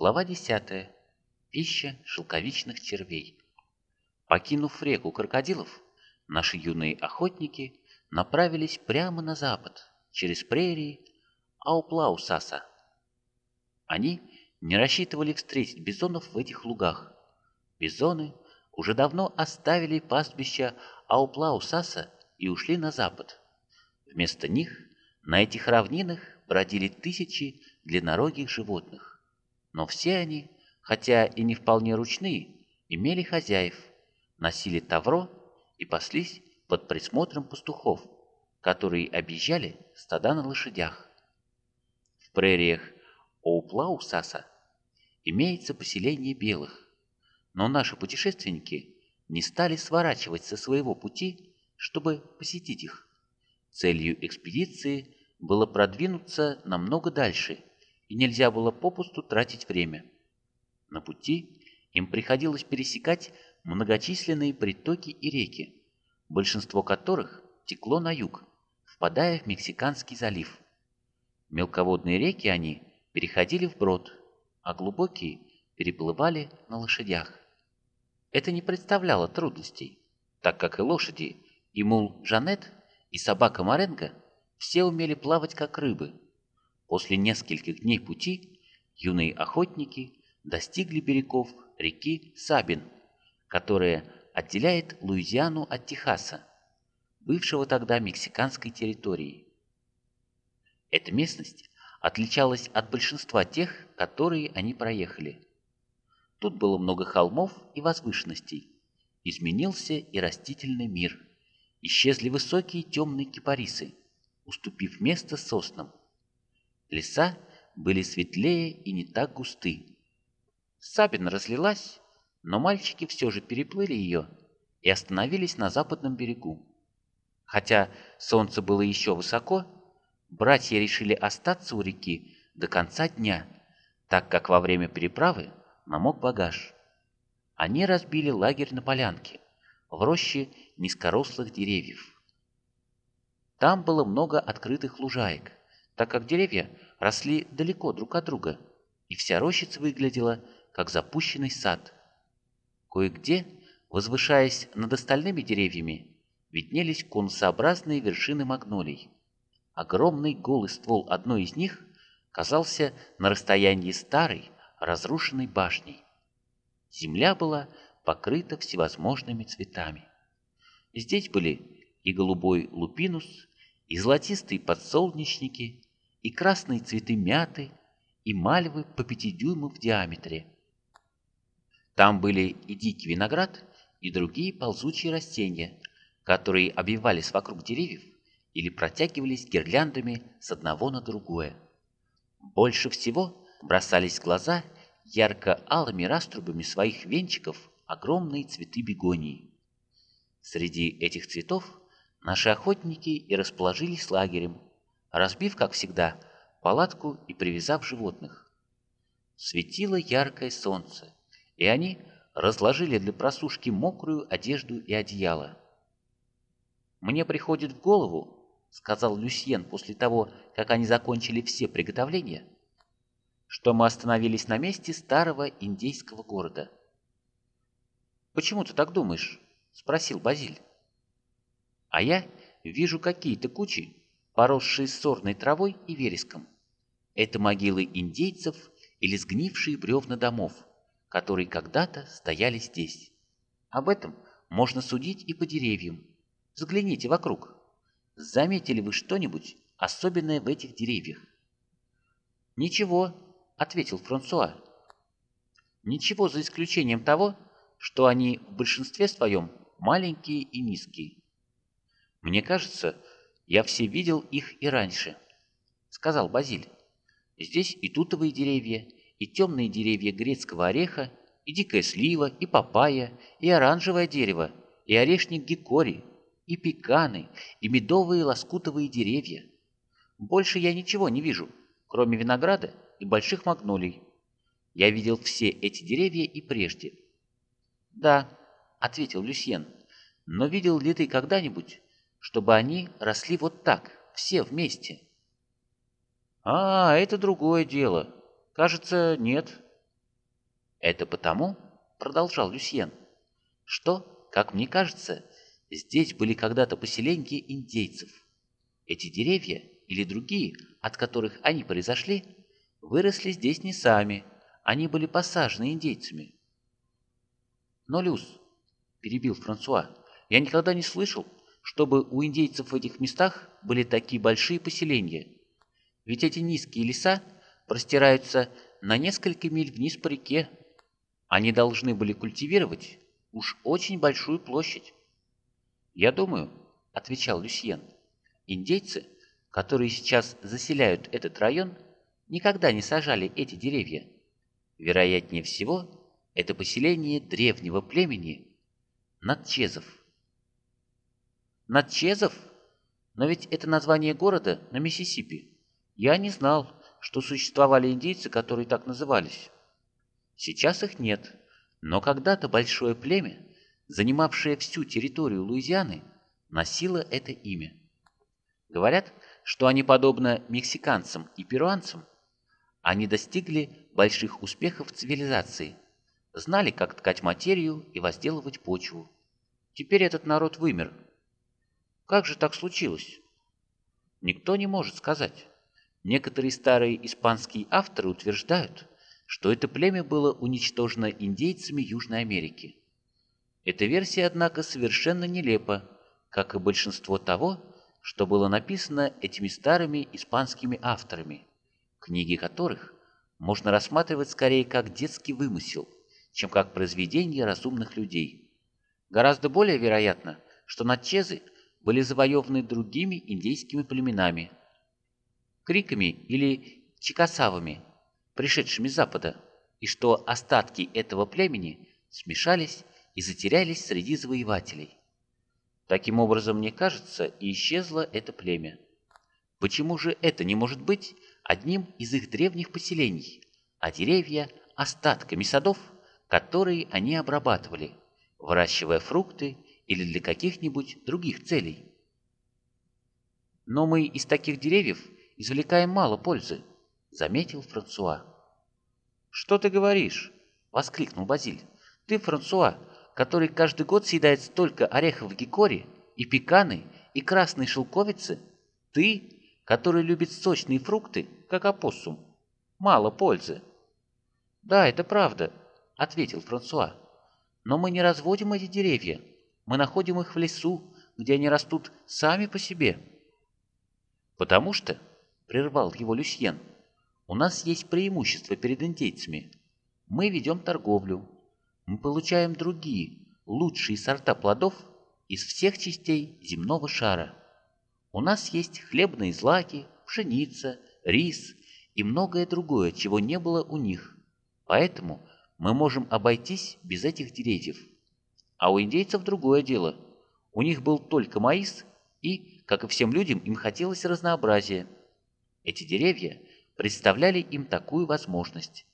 Глава 10. Пища шелковичных червей. Покинув реку крокодилов, наши юные охотники направились прямо на запад, через прерии Ауплаусаса. Они не рассчитывали встретить бизонов в этих лугах. Бизоны уже давно оставили пастбища Ауплаусаса и ушли на запад. Вместо них на этих равнинах бродили тысячи длиннорогих животных. Но все они, хотя и не вполне ручные, имели хозяев, носили тавро и паслись под присмотром пастухов, которые объезжали стада на лошадях. В прериях Оуплаусаса имеется поселение белых, но наши путешественники не стали сворачивать со своего пути, чтобы посетить их. Целью экспедиции было продвинуться намного дальше, и нельзя было попусту тратить время. На пути им приходилось пересекать многочисленные притоки и реки, большинство которых текло на юг, впадая в Мексиканский залив. Мелководные реки они переходили вброд, а глубокие переплывали на лошадях. Это не представляло трудностей, так как и лошади, и мул Жанет и собака Маренго все умели плавать как рыбы. После нескольких дней пути юные охотники достигли берегов реки Сабин, которая отделяет Луизиану от Техаса, бывшего тогда мексиканской территории. Эта местность отличалась от большинства тех, которые они проехали. Тут было много холмов и возвышенностей. Изменился и растительный мир – исчезли высокие темные кипарисы, уступив место соснам. Леса были светлее и не так густы. Сабин разлилась, но мальчики все же переплыли ее и остановились на западном берегу. Хотя солнце было еще высоко, братья решили остаться у реки до конца дня, так как во время переправы намок багаж. Они разбили лагерь на полянке, в роще низкорослых деревьев. Там было много открытых лужаек, так как деревья росли далеко друг от друга, и вся рощица выглядела как запущенный сад. Кое-где, возвышаясь над остальными деревьями, виднелись конусообразные вершины магнолий. Огромный голый ствол одной из них казался на расстоянии старой, разрушенной башней. Земля была покрыта всевозможными цветами. Здесь были и голубой лупинус, и золотистые подсолнечники, и красные цветы мяты, и мальвы по пяти дюймов в диаметре. Там были и дикий виноград, и другие ползучие растения, которые обвивались вокруг деревьев или протягивались гирляндами с одного на другое. Больше всего бросались в глаза ярко-алыми раструбами своих венчиков огромные цветы бегонии. Среди этих цветов наши охотники и расположились лагерем, разбив, как всегда, палатку и привязав животных. Светило яркое солнце, и они разложили для просушки мокрую одежду и одеяло. «Мне приходит в голову, — сказал Люсьен после того, как они закончили все приготовления, — что мы остановились на месте старого индейского города. «Почему ты так думаешь?» — спросил Базиль. «А я вижу какие-то кучи, поросшие сорной травой и вереском. Это могилы индейцев или сгнившие бревна домов, которые когда-то стояли здесь. Об этом можно судить и по деревьям. Взгляните вокруг. Заметили вы что-нибудь особенное в этих деревьях?» «Ничего», — ответил Франсуа. «Ничего за исключением того, что они в большинстве своем маленькие и низкие. Мне кажется, я все видел их и раньше, сказал Базиль. Здесь и тутовые деревья, и темные деревья грецкого ореха, и дикая слива, и папайя, и оранжевое дерево, и орешник гикори, и пеканы, и медовые лоскутовые деревья. Больше я ничего не вижу, кроме винограда и больших магнолий. Я видел все эти деревья и прежде. «Да», — ответил Люсьен, — «но видел ли ты когда-нибудь, чтобы они росли вот так, все вместе?» «А, это другое дело. Кажется, нет», Это потому, продолжал Люсьен, что, как мне кажется, здесь были когда-то поселенья индейцев. Эти деревья или другие, от которых они произошли, выросли здесь не сами, они были посажены индейцами. Но, Люс, перебил Франсуа, я никогда не слышал, чтобы у индейцев в этих местах были такие большие поселения. Ведь эти низкие леса простираются на несколько миль вниз по реке. Они должны были культивировать уж очень большую площадь. «Я думаю», — отвечал Люсьен, — «индейцы, которые сейчас заселяют этот район, никогда не сажали эти деревья. Вероятнее всего, это поселение древнего племени Натчезов. Натчезов? Но ведь это название города на Миссисипи. Я не знал, что существовали индейцы, которые так назывались. Сейчас их нет, но когда-то большое племя, занимавшее всю территорию Луизианы, носило это имя. Говорят, что они, подобно мексиканцам и перуанцам, они достигли больших успехов в цивилизации, знали, как ткать материю и возделывать почву. Теперь этот народ вымер. Как же так случилось? Никто не может сказать. Некоторые старые испанские авторы утверждают, что это племя было уничтожено индейцами Южной Америки. Эта версия, однако, совершенно нелепа, как и большинство того, что было написано этими старыми испанскими авторами, книги которых можно рассматривать скорее как детский вымысел, чем как произведение разумных людей. Гораздо более вероятно, что натчезы были завоеваны другими индейскими племенами, криками или чикасавами, пришедшими с запада, и что остатки этого племени смешались и затерялись среди завоевателей. Таким образом, мне кажется, и исчезло это племя. Почему же это не может быть одним из их древних поселений, а деревья – остатками садов, которые они обрабатывали, выращивая фрукты или для каких-нибудь других целей? Но мы из таких деревьев извлекаем мало пользы», — заметил Франсуа. «Что ты говоришь?» — воскликнул Базиль. «Ты, Франсуа, который каждый год съедает столько орехов гикори и пеканы и красной шелковицы, ты, который любит сочные фрукты, как опоссум, мало пользы». «Да, это правда», — ответил Франсуа. «Но мы не разводим эти деревья, мы находим их в лесу, где они растут сами по себе». «Потому что прервал его Люсьен. «У нас есть преимущество перед индейцами. Мы ведем торговлю. Мы получаем другие, лучшие сорта плодов из всех частей земного шара. У нас есть хлебные злаки, пшеница, рис и многое другое, чего не было у них. Поэтому мы можем обойтись без этих деревьев. А у индейцев другое дело. У них был только маис, и, как и всем людям, им хотелось разнообразия. Эти деревья представляли им такую возможность.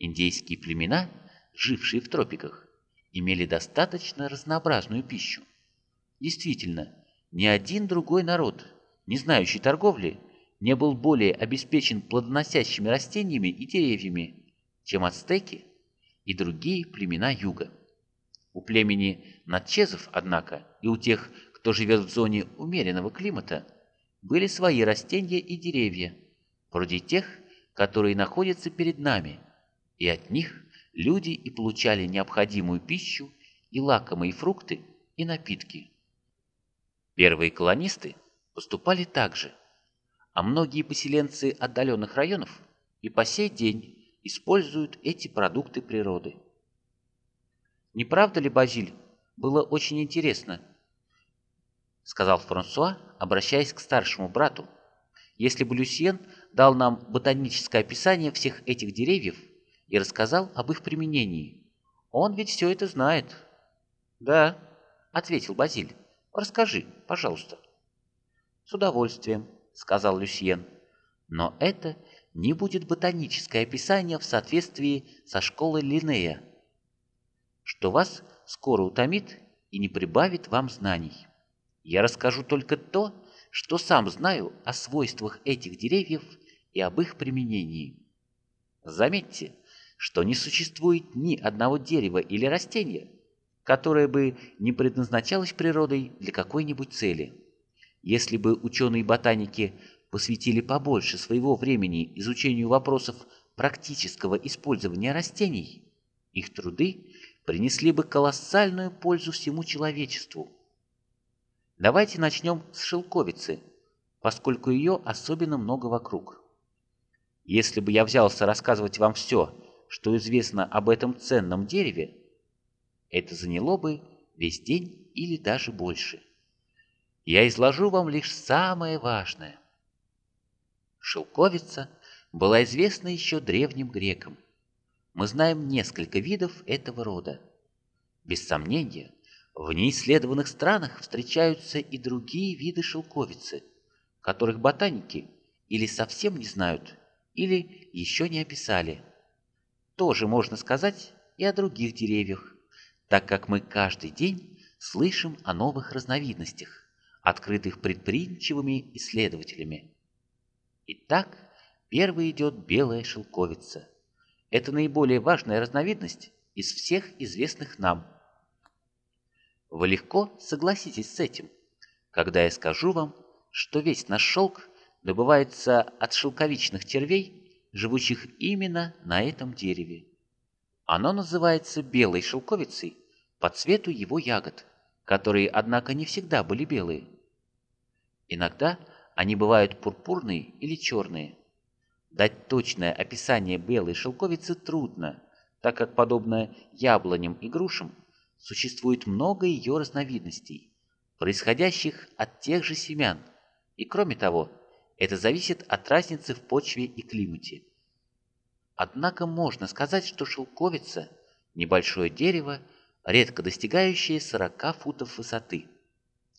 Индейские племена, жившие в тропиках, имели достаточно разнообразную пищу. Действительно, ни один другой народ, не знающий торговли, не был более обеспечен плодоносящими растениями и деревьями, чем ацтеки и другие племена юга. У племени Натчезов, однако, и у тех, кто живет в зоне умеренного климата, были свои растения и деревья, вроде тех, которые находятся перед нами, и от них люди и получали необходимую пищу и лакомые фрукты и напитки. Первые колонисты поступали так же, а многие поселенцы отдаленных районов и по сей день используют эти продукты природы. Не правда ли, Базиль, было очень интересно сказал Франсуа, обращаясь к старшему брату. «Если бы Люсьен дал нам ботаническое описание всех этих деревьев и рассказал об их применении, он ведь все это знает». «Да», — ответил Базиль, — «расскажи, пожалуйста». «С удовольствием», — сказал Люсьен. «Но это не будет ботаническое описание в соответствии со школой Линнея, что вас скоро утомит и не прибавит вам знаний». Я расскажу только то, что сам знаю о свойствах этих деревьев и об их применении. Заметьте, что не существует ни одного дерева или растения, которое бы не предназначалось природой для какой-нибудь цели. Если бы ученые-ботаники посвятили побольше своего времени изучению вопросов практического использования растений, их труды принесли бы колоссальную пользу всему человечеству. Давайте начнем с шелковицы, поскольку ее особенно много вокруг. Если бы я взялся рассказывать вам все, что известно об этом ценном дереве, это заняло бы весь день или даже больше. Я изложу вам лишь самое важное. Шелковица была известна еще древним грекам. Мы знаем несколько видов этого рода. Без сомнения, в неисследованных странах встречаются и другие виды шелковицы, которых ботаники или совсем не знают, или еще не описали. Тоже можно сказать и о других деревьях, так как мы каждый день слышим о новых разновидностях, открытых предприимчивыми исследователями. Итак, первой идет белая шелковица. Это наиболее важная разновидность из всех известных нам. Вы легко согласитесь с этим, когда я скажу вам, что весь наш шелк добывается от шелковичных червей, живущих именно на этом дереве. Оно называется белой шелковицей по цвету его ягод, которые, однако, не всегда были белые. Иногда они бывают пурпурные или черные. Дать точное описание белой шелковицы трудно, так как, подобно яблоням и грушам, существует много ее разновидностей, происходящих от тех же семян, и кроме того, это зависит от разницы в почве и климате. Однако можно сказать, что шелковица – небольшое дерево, редко достигающее 40 футов высоты.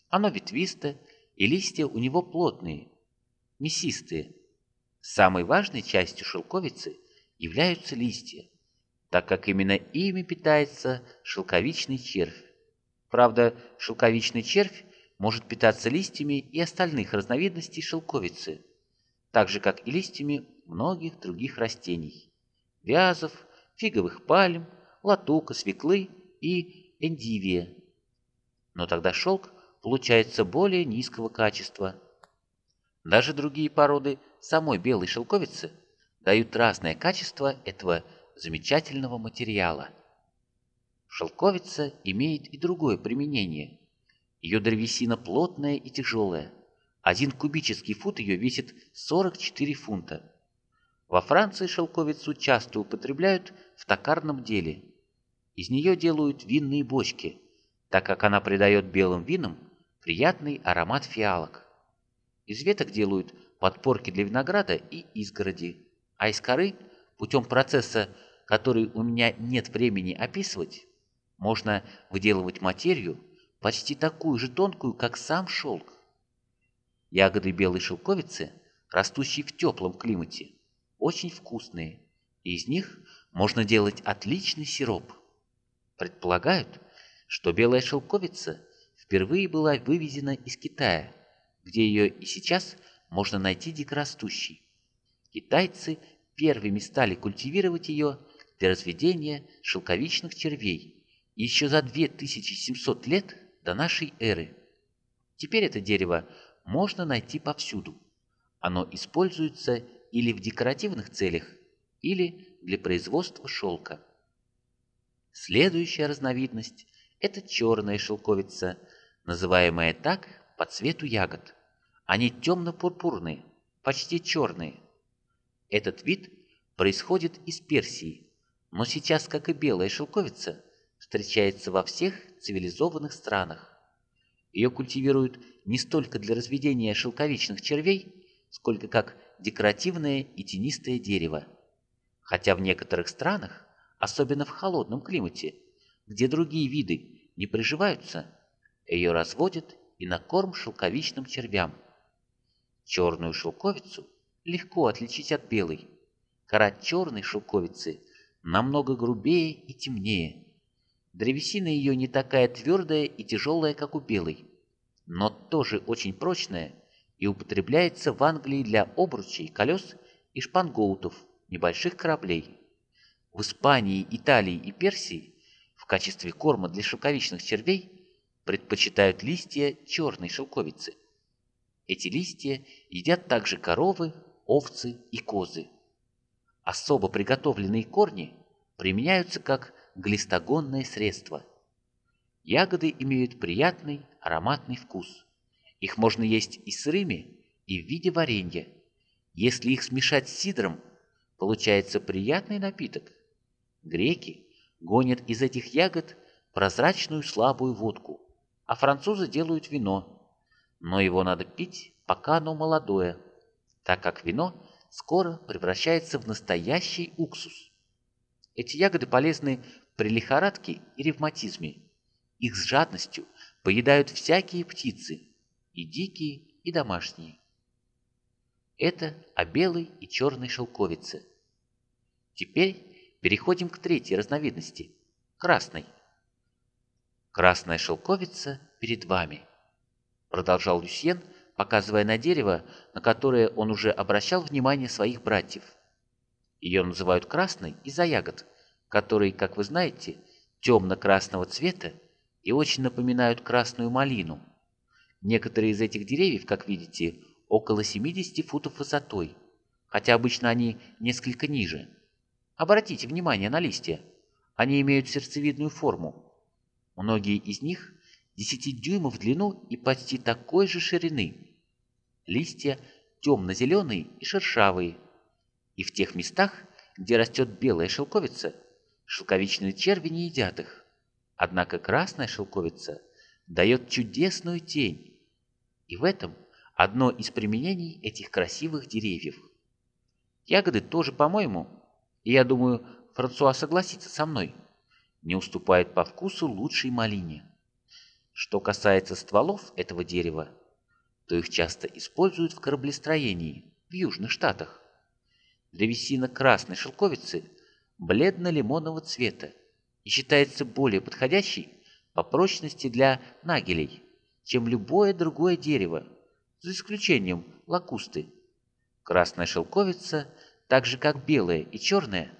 Оно ветвистое, и листья у него плотные, мясистые. Самой важной частью шелковицы являются листья, так как именно ими питается шелковичный червь. Правда, шелковичный червь может питаться листьями и остальных разновидностей шелковицы, так же, как и листьями многих других растений вязов, фиговых пальм, латука, свеклы и эндивия. Но тогда шелк получается более низкого качества. Даже другие породы самой белой шелковицы дают разное качество этого замечательного материала. Шелковица имеет и другое применение. Ее древесина плотная и тяжелая. Один кубический фут ее весит 44 фунта. Во Франции шелковицу часто употребляют в токарном деле. Из нее делают винные бочки, так как она придает белым винам приятный аромат фиалок. Из веток делают подпорки для винограда и изгороди, а из коры, путем процесса, который у меня нет времени описывать, можно выделывать материю, почти такую же тонкую, как сам шелк. Ягоды белой шелковицы, растущие в теплом климате, очень вкусные, и из них можно делать отличный сироп. Предполагают, что белая шелковица впервые была вывезена из Китая, где ее и сейчас можно найти дикорастущей. Китайцы первыми стали культивировать ее для разведения шелковичных червей еще за 2700 лет до нашей эры. Теперь это дерево можно найти повсюду. Оно используется или в декоративных целях, или для производства шелка. Следующая разновидность – это черная шелковица, называемая так по цвету ягод. Они темно-пурпурные, почти черные. Этот вид происходит из Персии, но сейчас, как и белая шелковица, встречается во всех цивилизованных странах. Ее культивируют не столько для разведения шелковичных червей, сколько как декоративное и тенистое дерево. Хотя в некоторых странах, особенно в холодном климате, где другие виды не приживаются, ее разводят и на корм шелковичным червям. Черную шелковицу легко отличить от белой. Кора черной шелковицы намного грубее и темнее. Древесина ее не такая твердая и тяжелая, как у белой, но тоже очень прочная и употребляется в Англии для обручей, колес и шпангоутов, небольших кораблей. В Испании, Италии и Персии в качестве корма для шелковичных червей предпочитают листья черной шелковицы. Эти листья едят также коровы, овцы и козы. Особо приготовленные корни применяются как глистогонное средство. Ягоды имеют приятный ароматный вкус. Их можно есть и сырыми, и в виде варенья. Если их смешать с сидром, получается приятный напиток. Греки гонят из этих ягод прозрачную слабую водку, а французы делают вино. Но его надо пить, пока оно молодое, так как вино скоро превращается в настоящий уксус. Эти ягоды полезны при лихорадке и ревматизме. Их с жадностью поедают всякие птицы, и дикие, и домашние. Это о белой и черной шелковице. Теперь переходим к третьей разновидности – красной. «Красная шелковица перед вами», – продолжал Люсьен, показывая на дерево, на которое он уже обращал внимание своих братьев. Ее называют красной из-за ягод, которые, как вы знаете, темно-красного цвета и очень напоминают красную малину. Некоторые из этих деревьев, как видите, около 70 футов высотой, хотя обычно они несколько ниже. Обратите внимание на листья. Они имеют сердцевидную форму. Многие из них 10 дюймов в длину и почти такой же ширины. Листья темно-зеленые и шершавые. И в тех местах, где растет белая шелковица, шелковичные черви не едят их. Однако красная шелковица дает чудесную тень. И в этом – одно из применений этих красивых деревьев. Ягоды тоже, по-моему, и я думаю, Франсуа согласится со мной, не уступают по вкусу лучшей малине. Что касается стволов этого дерева, то их часто используют в кораблестроении в Южных Штатах. Древесина красной шелковицы бледно-лимонного цвета и считается более подходящей по прочности для нагелей, чем любое другое дерево, за исключением лакусты. Красная шелковица, так же как белая и черная,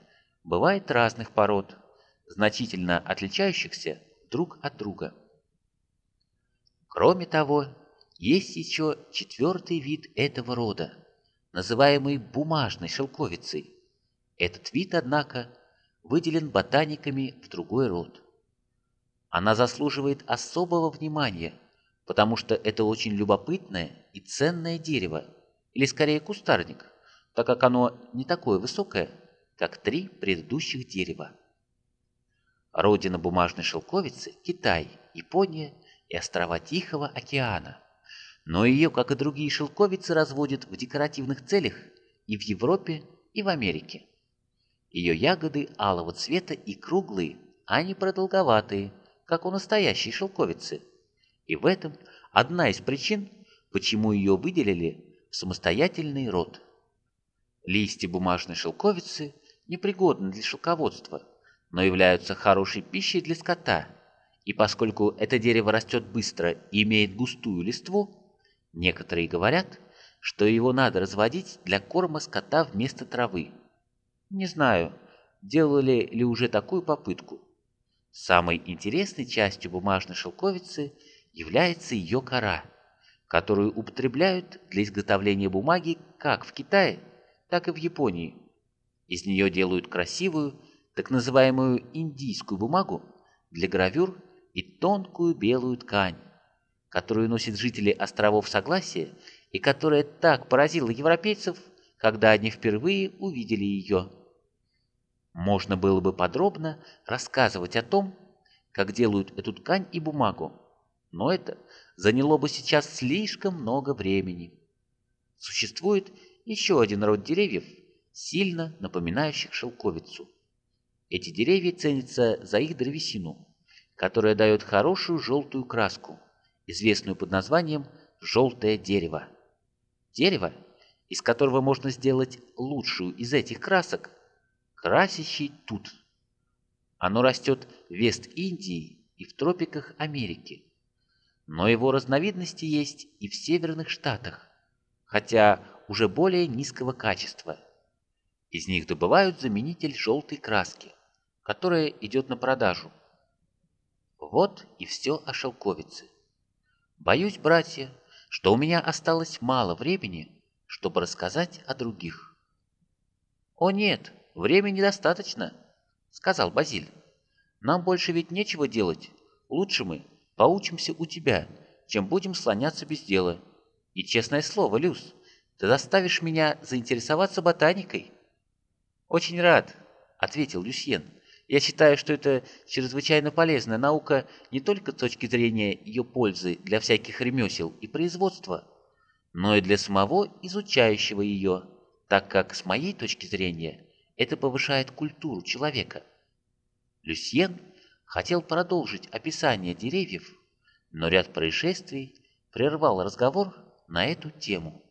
бывает разных пород, значительно отличающихся друг от друга. Кроме того, есть еще четвертый вид этого рода, называемый бумажной шелковицей. Этот вид, однако, выделен ботаниками в другой род. Она заслуживает особого внимания – потому что это очень любопытное и ценное дерево, или скорее кустарник, так как оно не такое высокое, как три предыдущих дерева. Родина бумажной шелковицы – Китай, Япония и острова Тихого океана. Но ее, как и другие шелковицы, разводят в декоративных целях и в Европе, и в Америке. Ее ягоды алого цвета и круглые, а не продолговатые, как у настоящей шелковицы – и в этом одна из причин, почему ее выделили в самостоятельный род. Листья бумажной шелковицы непригодны для шелководства, но являются хорошей пищей для скота, и поскольку это дерево растет быстро и имеет густую листву, некоторые говорят, что его надо разводить для корма скота вместо травы. Не знаю, делали ли уже такую попытку. Самой интересной частью бумажной шелковицы – является ее кора, которую употребляют для изготовления бумаги как в Китае, так и в Японии. Из нее делают красивую, так называемую индийскую бумагу для гравюр и тонкую белую ткань, которую носят жители островов Согласия и которая так поразила европейцев, когда они впервые увидели ее. Можно было бы подробно рассказывать о том, как делают эту ткань и бумагу, но это заняло бы сейчас слишком много времени. Существует еще один род деревьев, сильно напоминающих шелковицу. Эти деревья ценятся за их древесину, которая дает хорошую желтую краску, известную под названием «желтое дерево». Дерево, из которого можно сделать лучшую из этих красок, красящий тут. Оно растет в Вест-Индии и в тропиках Америки но его разновидности есть и в северных штатах, хотя уже более низкого качества. Из них добывают заменитель желтой краски, которая идет на продажу. Вот и все о шелковице. Боюсь, братья, что у меня осталось мало времени, чтобы рассказать о других. «О нет, времени достаточно», — сказал Базиль. «Нам больше ведь нечего делать. Лучше мы поучимся у тебя, чем будем слоняться без дела. И честное слово, Люс, ты заставишь меня заинтересоваться ботаникой». «Очень рад», — ответил Люсьен. «Я считаю, что это чрезвычайно полезная наука не только с точки зрения ее пользы для всяких ремесел и производства, но и для самого изучающего ее, так как, с моей точки зрения, это повышает культуру человека». Люсьен хотел продолжить описание деревьев, но ряд происшествий прервал разговор на эту тему.